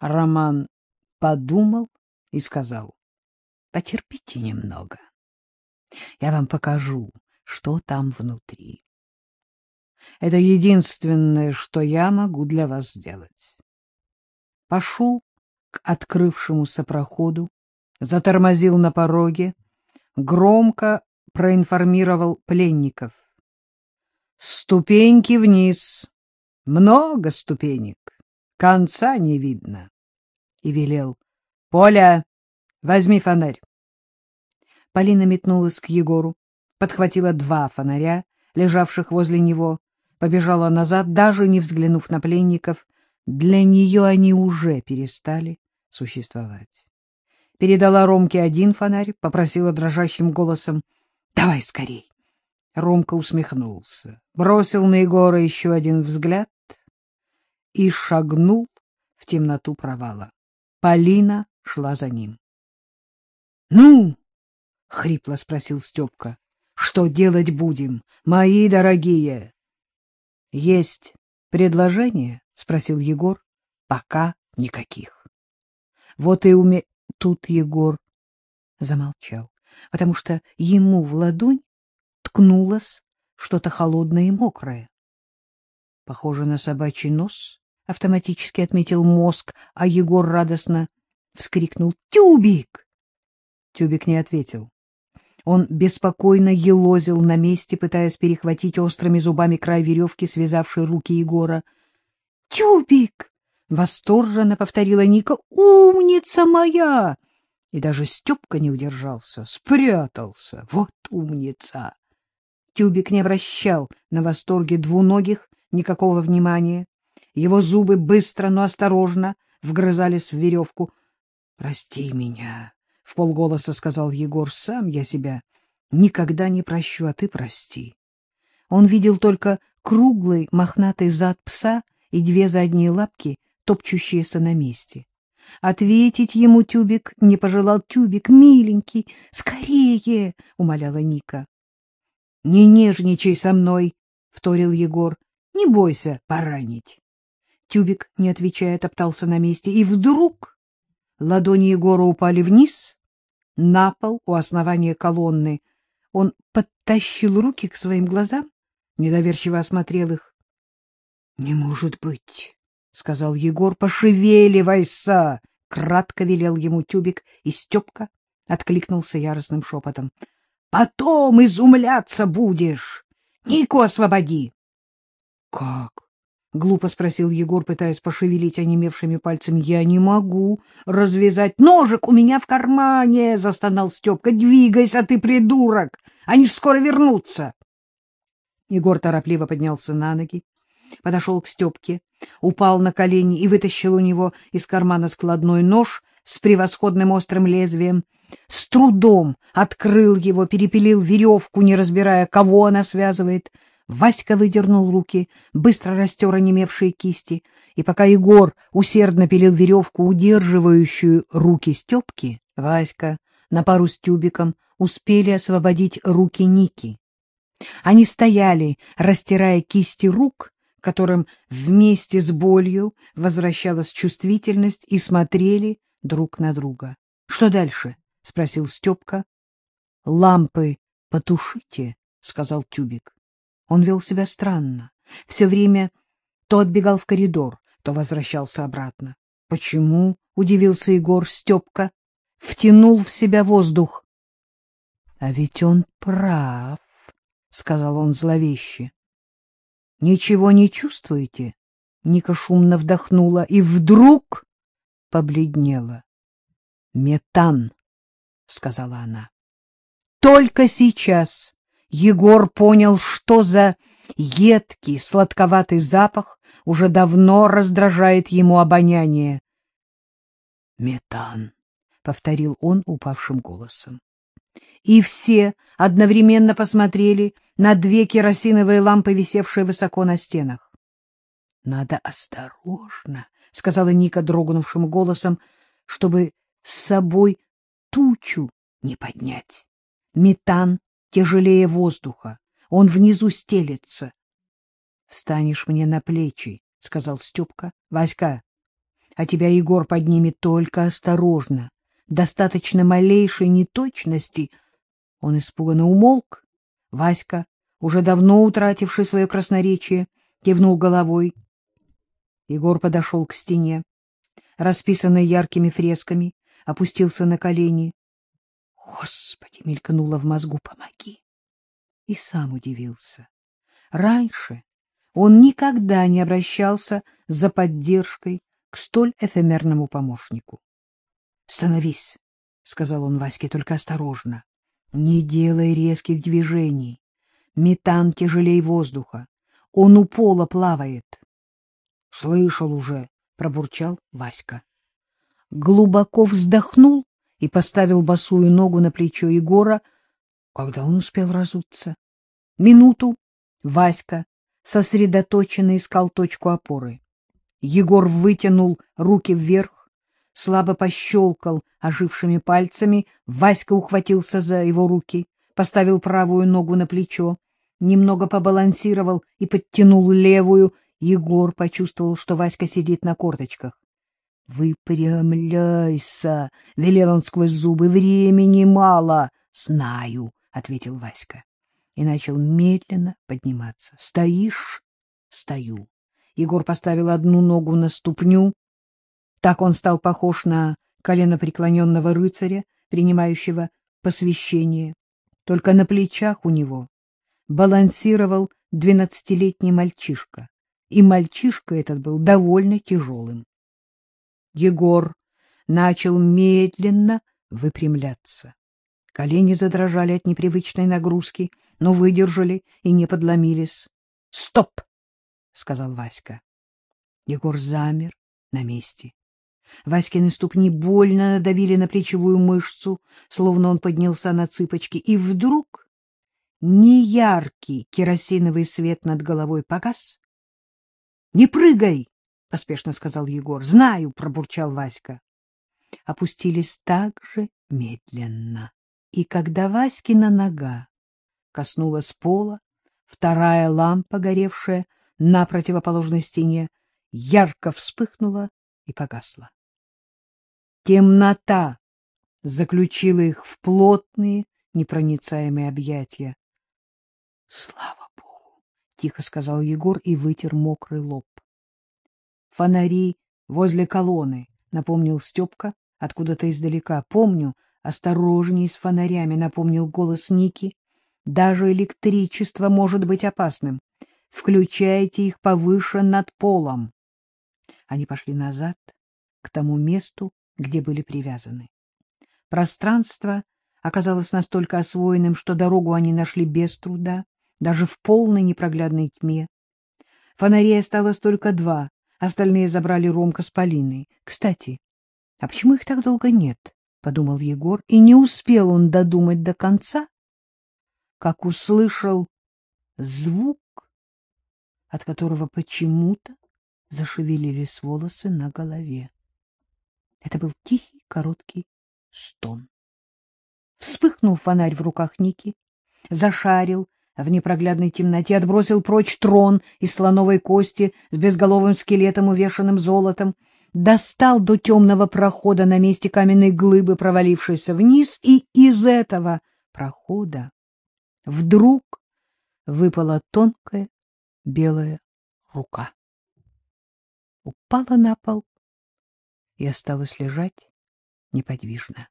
Роман подумал и сказал, — Потерпите немного. Я вам покажу, что там внутри. Это единственное, что я могу для вас сделать. Пошел к открывшемуся проходу, затормозил на пороге, громко проинформировал пленников. Ступеньки вниз, много ступенек, конца не видно. И велел. — Поля, возьми фонарь. Полина метнулась к Егору, подхватила два фонаря, лежавших возле него, побежала назад, даже не взглянув на пленников. Для нее они уже перестали существовать. Передала Ромке один фонарь, попросила дрожащим голосом «Давай скорей!» Ромка усмехнулся, бросил на Егора еще один взгляд и шагнул в темноту провала. Полина шла за ним. — Ну? — хрипло спросил Степка. — Что делать будем, мои дорогие? — Есть предложение? — спросил Егор. — Пока никаких. — Вот и уме... Тут Егор замолчал, потому что ему в ладонь ткнулось что-то холодное и мокрое. Похоже на собачий нос, — автоматически отметил мозг, а Егор радостно вскрикнул «Тюбик!». Тюбик не ответил. Он беспокойно елозил на месте, пытаясь перехватить острыми зубами край веревки, связавшей руки Егора. «Тюбик!» — восторженно повторила Ника. «Умница моя!» И даже Степка не удержался, спрятался. Вот умница! Тюбик не обращал на восторге двуногих никакого внимания. Его зубы быстро, но осторожно вгрызались в веревку. — Прости меня, — в полголоса сказал Егор, — сам я себя никогда не прощу, а ты прости. Он видел только круглый мохнатый зад пса и две задние лапки, топчущиеся на месте. Ответить ему Тюбик не пожелал. — Тюбик, миленький, скорее! — умоляла Ника. — Не нежничай со мной, — вторил Егор. — Не бойся поранить. Тюбик, не отвечая, топтался на месте, и вдруг ладони Егора упали вниз, на пол у основания колонны. Он подтащил руки к своим глазам, недоверчиво осмотрел их. — Не может быть, — сказал Егор, — пошевеливайся! — кратко велел ему Тюбик, и Степка откликнулся яростным шепотом. — Потом изумляться будешь! Нику освободи! — Как? — глупо спросил Егор, пытаясь пошевелить онемевшими пальцами. — Я не могу развязать. — Ножик у меня в кармане! — застонал Степка. — Двигайся, ты придурок! Они ж скоро вернутся! Егор торопливо поднялся на ноги, подошел к Степке, упал на колени и вытащил у него из кармана складной нож с превосходным острым лезвием. С трудом открыл его, перепилил веревку, не разбирая, кого она связывает — Васька выдернул руки, быстро растер онемевшие кисти, и пока Егор усердно пилил веревку, удерживающую руки Степки, Васька на пару с тюбиком успели освободить руки Ники. Они стояли, растирая кисти рук, которым вместе с болью возвращалась чувствительность, и смотрели друг на друга. — Что дальше? — спросил Степка. — Лампы потушите, — сказал Тюбик. Он вел себя странно. Все время то отбегал в коридор, то возвращался обратно. — Почему? — удивился Егор Степка. Втянул в себя воздух. — А ведь он прав, — сказал он зловеще. — Ничего не чувствуете? Ника шумно вдохнула и вдруг побледнела. — Метан, — сказала она. Только сейчас Егор понял, что за едкий, сладковатый запах уже давно раздражает ему обоняние. «Метан», — повторил он упавшим голосом. И все одновременно посмотрели на две керосиновые лампы, висевшие высоко на стенах. — Надо осторожно, — сказала Ника дрогнувшим голосом, — чтобы с собой тучу не поднять. Метан тяжелее воздуха. Он внизу стелется. — Встанешь мне на плечи, — сказал Степка. — Васька, А тебя Егор поднимет только осторожно, достаточно малейшей неточности. Он испуганно умолк. Васька, уже давно утративший свое красноречие, кивнул головой. Егор подошел к стене, расписанной яркими фресками, опустился на колени. Господи, мелькнуло в мозгу, помоги. И сам удивился. Раньше он никогда не обращался за поддержкой к столь эфемерному помощнику. — Становись, — сказал он Ваське, — только осторожно. Не делай резких движений. Метан тяжелей воздуха. Он у пола плавает. — Слышал уже, — пробурчал Васька. Глубоко вздохнул и поставил босую ногу на плечо Егора, когда он успел разуться. Минуту Васька сосредоточенно искал точку опоры. Егор вытянул руки вверх, слабо пощелкал ожившими пальцами, Васька ухватился за его руки, поставил правую ногу на плечо, немного побалансировал и подтянул левую. Егор почувствовал, что Васька сидит на корточках. — Выпрямляйся! — велел он сквозь зубы. — Времени мало. — Знаю, — ответил Васька. И начал медленно подниматься. — Стоишь? — Стою. Егор поставил одну ногу на ступню. Так он стал похож на коленопреклоненного рыцаря, принимающего посвящение. Только на плечах у него балансировал двенадцатилетний мальчишка, и мальчишка этот был довольно тяжелым. Егор начал медленно выпрямляться. Колени задрожали от непривычной нагрузки, но выдержали и не подломились. — Стоп! — сказал Васька. Егор замер на месте. Васькины ступни больно надавили на плечевую мышцу, словно он поднялся на цыпочки, и вдруг неяркий керосиновый свет над головой погас. — Не прыгай! — поспешно сказал Егор. — Знаю, — пробурчал Васька. Опустились так же медленно. И когда Васькина нога коснулась пола, вторая лампа, горевшая на противоположной стене, ярко вспыхнула и погасла. Темнота заключила их в плотные, непроницаемые объятия. — Слава Богу! — тихо сказал Егор и вытер мокрый лоб. Фонари возле колонны, — напомнил Степка откуда-то издалека. — Помню, осторожней с фонарями, — напомнил голос Ники. — Даже электричество может быть опасным. Включайте их повыше над полом. Они пошли назад, к тому месту, где были привязаны. Пространство оказалось настолько освоенным, что дорогу они нашли без труда, даже в полной непроглядной тьме. Фонарей осталось только два, Остальные забрали Ромка с Полиной. Кстати, а почему их так долго нет? — подумал Егор, и не успел он додумать до конца, как услышал звук, от которого почему-то зашевелились волосы на голове. Это был тихий, короткий стон. Вспыхнул фонарь в руках Ники, зашарил в непроглядной темноте, отбросил прочь трон из слоновой кости с безголовым скелетом, увешанным золотом, достал до темного прохода на месте каменной глыбы, провалившейся вниз, и из этого прохода вдруг выпала тонкая белая рука. Упала на пол и осталась лежать неподвижно.